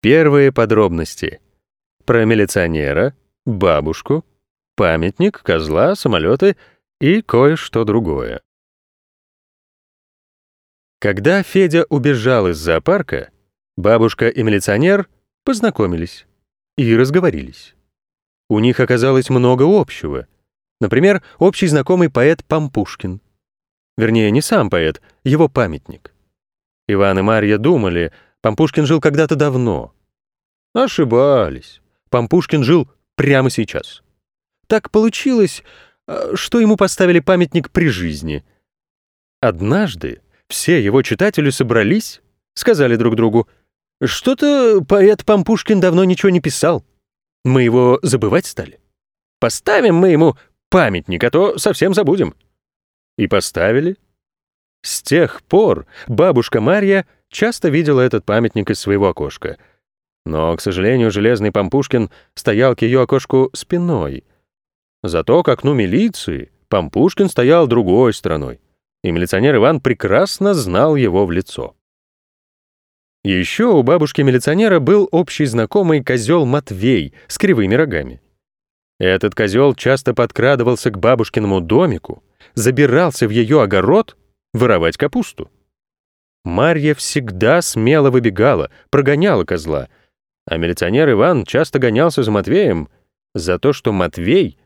Первые подробности. Про милиционера, бабушку, памятник, козла, самолеты и кое-что другое. Когда Федя убежал из зоопарка, бабушка и милиционер познакомились и разговорились. У них оказалось много общего. Например, общий знакомый поэт Пампушкин. Вернее, не сам поэт, его памятник. Иван и Марья думали, Пампушкин жил когда-то давно. Ошибались. Пампушкин жил прямо сейчас. Так получилось, э, что ему поставили памятник при жизни. Однажды все его читатели собрались, сказали друг другу, «Что-то поэт Пампушкин давно ничего не писал. Мы его забывать стали. Поставим мы ему памятник, а то совсем забудем». И поставили. С тех пор бабушка Марья часто видела этот памятник из своего окошка. Но, к сожалению, железный Пампушкин стоял к ее окошку спиной. Зато к окну милиции Пампушкин стоял другой стороной, и милиционер Иван прекрасно знал его в лицо. Еще у бабушки-милиционера был общий знакомый козел Матвей с кривыми рогами. Этот козел часто подкрадывался к бабушкиному домику, забирался в ее огород воровать капусту. Марья всегда смело выбегала, прогоняла козла, а милиционер Иван часто гонялся за Матвеем за то, что Матвей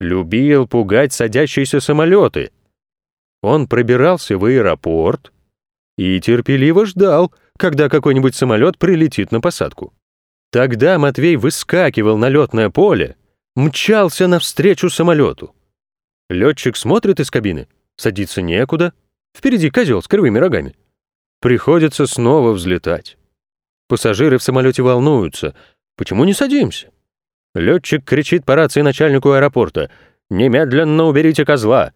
любил пугать садящиеся самолеты. Он пробирался в аэропорт и терпеливо ждал, когда какой-нибудь самолет прилетит на посадку. Тогда Матвей выскакивал на летное поле, мчался навстречу самолету. Летчик смотрит из кабины, садиться некуда, впереди козел с кривыми рогами. Приходится снова взлетать. Пассажиры в самолете волнуются. Почему не садимся? Летчик кричит по рации начальнику аэропорта. «Немедленно уберите козла!»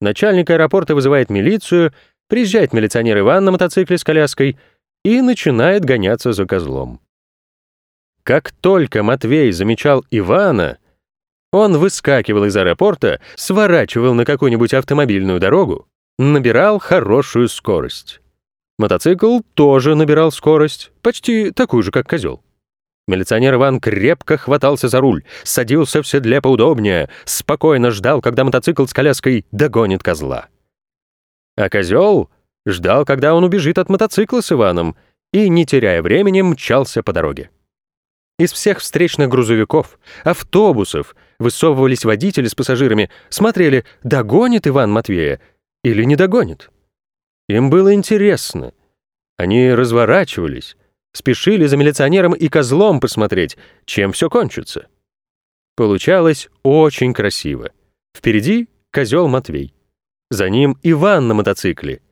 Начальник аэропорта вызывает милицию, приезжает милиционер Иван на мотоцикле с коляской и начинает гоняться за козлом. Как только Матвей замечал Ивана, он выскакивал из аэропорта, сворачивал на какую-нибудь автомобильную дорогу, набирал хорошую скорость. Мотоцикл тоже набирал скорость, почти такую же, как козел. Милиционер Иван крепко хватался за руль, садился в седле поудобнее, спокойно ждал, когда мотоцикл с коляской догонит козла. А козел ждал, когда он убежит от мотоцикла с Иваном, и, не теряя времени, мчался по дороге. Из всех встречных грузовиков, автобусов высовывались водители с пассажирами, смотрели, догонит Иван Матвея или не догонит. Им было интересно. Они разворачивались, спешили за милиционером и козлом посмотреть, чем все кончится. Получалось очень красиво. Впереди козел Матвей. За ним Иван на мотоцикле.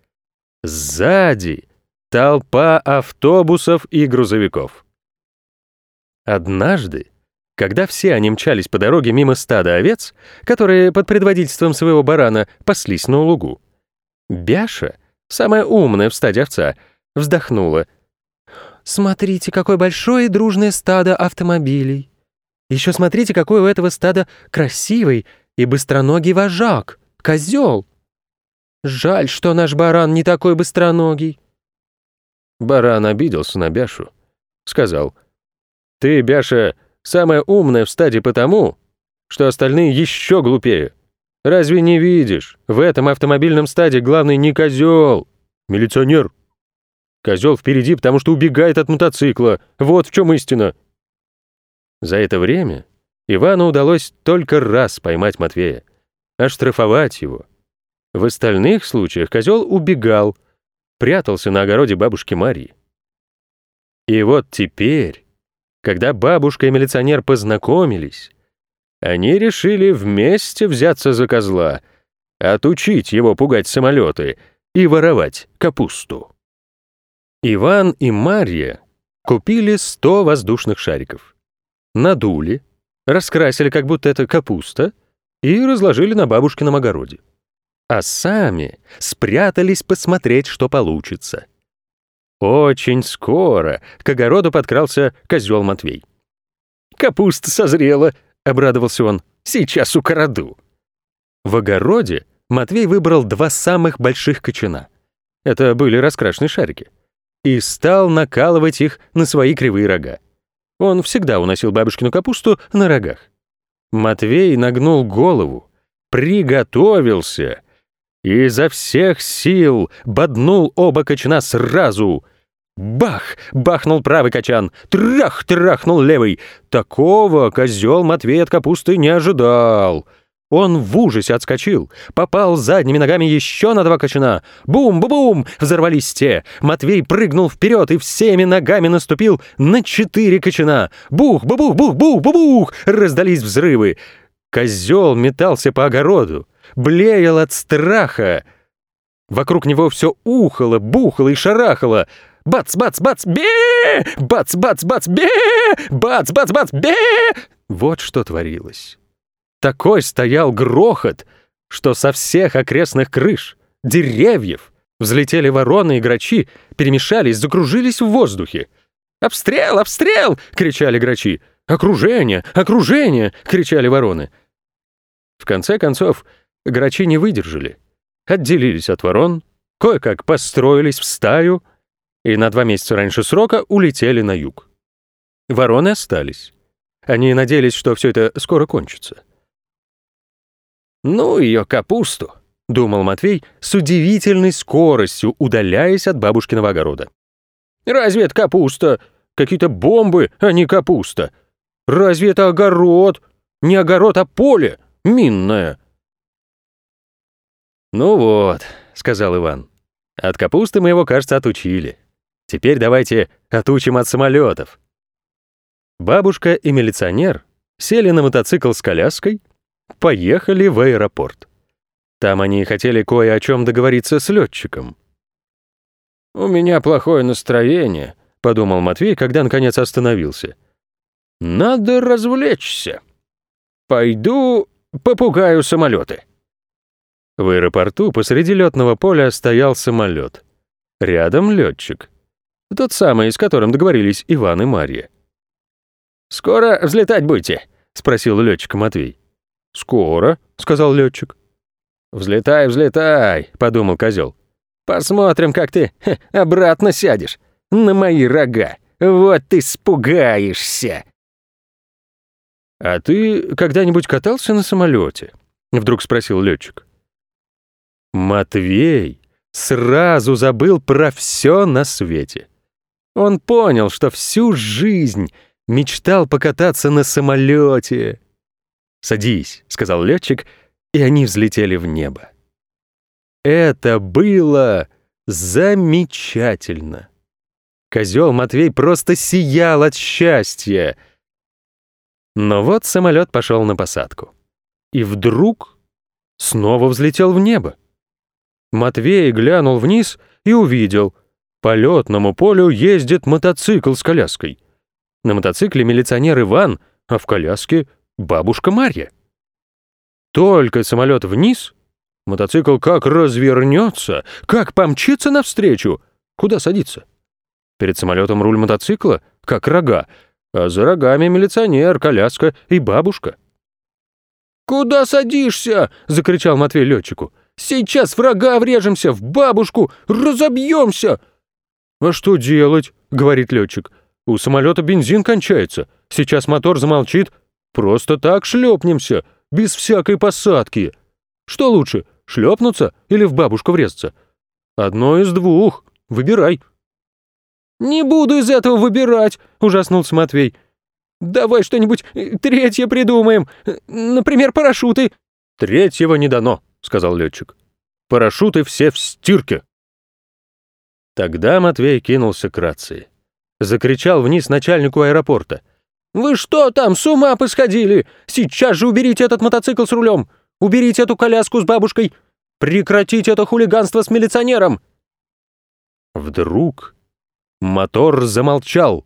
Сзади толпа автобусов и грузовиков. Однажды, когда все они мчались по дороге мимо стада овец, которые под предводительством своего барана паслись на лугу, Бяша, самая умная в стаде овца, вздохнула — Смотрите, какое большое и дружное стадо автомобилей. Еще смотрите, какой у этого стада красивый и быстроногий вожак, козел. Жаль, что наш баран не такой быстроногий. Баран обиделся на Бяшу. Сказал, «Ты, Бяша, самая умная в стаде потому, что остальные еще глупее. Разве не видишь, в этом автомобильном стаде главный не козел, милиционер». Козел впереди, потому что убегает от мотоцикла. Вот в чем истина. За это время Ивану удалось только раз поймать Матвея, оштрафовать его. В остальных случаях козел убегал, прятался на огороде бабушки Марии. И вот теперь, когда бабушка и милиционер познакомились, они решили вместе взяться за козла, отучить его пугать самолеты и воровать капусту. Иван и Марья купили 100 воздушных шариков. Надули, раскрасили, как будто это капуста, и разложили на бабушкином огороде. А сами спрятались посмотреть, что получится. Очень скоро к огороду подкрался козел Матвей. «Капуста созрела», — обрадовался он. «Сейчас украду». В огороде Матвей выбрал два самых больших кочана. Это были раскрашенные шарики. и стал накалывать их на свои кривые рога. Он всегда уносил бабушкину капусту на рогах. Матвей нагнул голову, приготовился и изо всех сил боднул оба кочана сразу. Бах! Бахнул правый качан. Трах! Трахнул левый. Такого козел Матвей от капусты не ожидал. Он в ужасе отскочил, попал задними ногами еще на два кочана. Бум-бум-бум! Взорвались те. Матвей прыгнул вперед и всеми ногами наступил на четыре кочана. Бух-бу-бух-бух-бух-бух! Раздались взрывы. Козел метался по огороду, блеял от страха. Вокруг него все ухало, бухало и шарахало. Бац-бац-бац, бе! Бац-бац-бац, бе! Бац-бац-бац, бе! Вот что творилось. Такой стоял грохот, что со всех окрестных крыш, деревьев, взлетели вороны и грачи, перемешались, закружились в воздухе. «Обстрел! Обстрел!» — кричали грачи. «Окружение! Окружение!» — кричали вороны. В конце концов, грачи не выдержали. Отделились от ворон, кое-как построились в стаю и на два месяца раньше срока улетели на юг. Вороны остались. Они надеялись, что все это скоро кончится. «Ну ее капусту», — думал Матвей с удивительной скоростью, удаляясь от бабушкиного огорода. «Разве это капуста? Какие-то бомбы, а не капуста. Разве это огород? Не огород, а поле, минное». «Ну вот», — сказал Иван, — «от капусты мы его, кажется, отучили. Теперь давайте отучим от самолетов». Бабушка и милиционер сели на мотоцикл с коляской поехали в аэропорт. Там они хотели кое о чем договориться с летчиком. «У меня плохое настроение», — подумал Матвей, когда наконец остановился. «Надо развлечься. Пойду попугаю самолеты». В аэропорту посреди летного поля стоял самолет. Рядом летчик. Тот самый, с которым договорились Иван и Марья. «Скоро взлетать будете?» — спросил летчик Матвей. «Скоро», — сказал летчик. «Взлетай, взлетай», — подумал козел. «Посмотрим, как ты ха, обратно сядешь. На мои рога. Вот ты испугаешься». «А ты когда-нибудь катался на самолете? вдруг спросил летчик. Матвей сразу забыл про все на свете. Он понял, что всю жизнь мечтал покататься на самолете. «Садись», — сказал летчик, и они взлетели в небо. Это было замечательно. Козел Матвей просто сиял от счастья. Но вот самолет пошел на посадку. И вдруг снова взлетел в небо. Матвей глянул вниз и увидел. По летному полю ездит мотоцикл с коляской. На мотоцикле милиционер Иван, а в коляске бабушка Марья. Только самолет вниз, мотоцикл как развернется, как помчится навстречу. Куда садиться? Перед самолетом руль мотоцикла, как рога, а за рогами милиционер, коляска и бабушка. «Куда садишься?» — закричал Матвей летчику. «Сейчас врага врежемся, в бабушку, разобьемся!» «А что делать?» — говорит летчик. «У самолета бензин кончается. Сейчас мотор замолчит, Просто так шлепнемся, без всякой посадки. Что лучше, шлепнуться или в бабушку врезаться? Одно из двух. Выбирай». «Не буду из этого выбирать», — ужаснулся Матвей. «Давай что-нибудь э, третье придумаем. Например, парашюты». «Третьего не дано», — сказал летчик. «Парашюты все в стирке». Тогда Матвей кинулся к рации. Закричал вниз начальнику аэропорта. «Вы что там, с ума посходили? Сейчас же уберите этот мотоцикл с рулем! Уберите эту коляску с бабушкой! Прекратите это хулиганство с милиционером!» Вдруг мотор замолчал.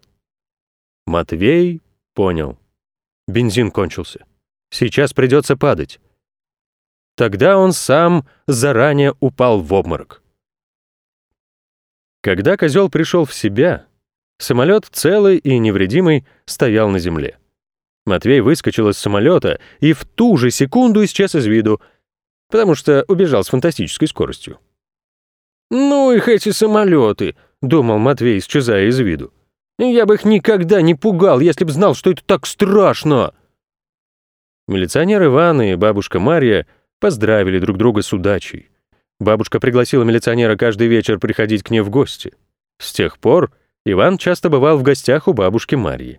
Матвей понял. Бензин кончился. Сейчас придется падать. Тогда он сам заранее упал в обморок. Когда козел пришел в себя, Самолет целый и невредимый стоял на земле. Матвей выскочил из самолета и в ту же секунду исчез из виду, потому что убежал с фантастической скоростью. «Ну их эти самолеты! думал Матвей, исчезая из виду. «Я бы их никогда не пугал, если б знал, что это так страшно!» Милиционер Иван и бабушка Марья поздравили друг друга с удачей. Бабушка пригласила милиционера каждый вечер приходить к ней в гости. С тех пор Иван часто бывал в гостях у бабушки Марьи.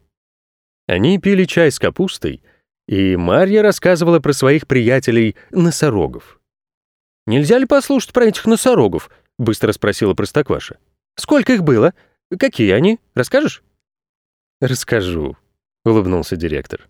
Они пили чай с капустой, и Марья рассказывала про своих приятелей-носорогов. «Нельзя ли послушать про этих носорогов?» — быстро спросила Простокваша. «Сколько их было? Какие они? Расскажешь?» «Расскажу», — улыбнулся директор.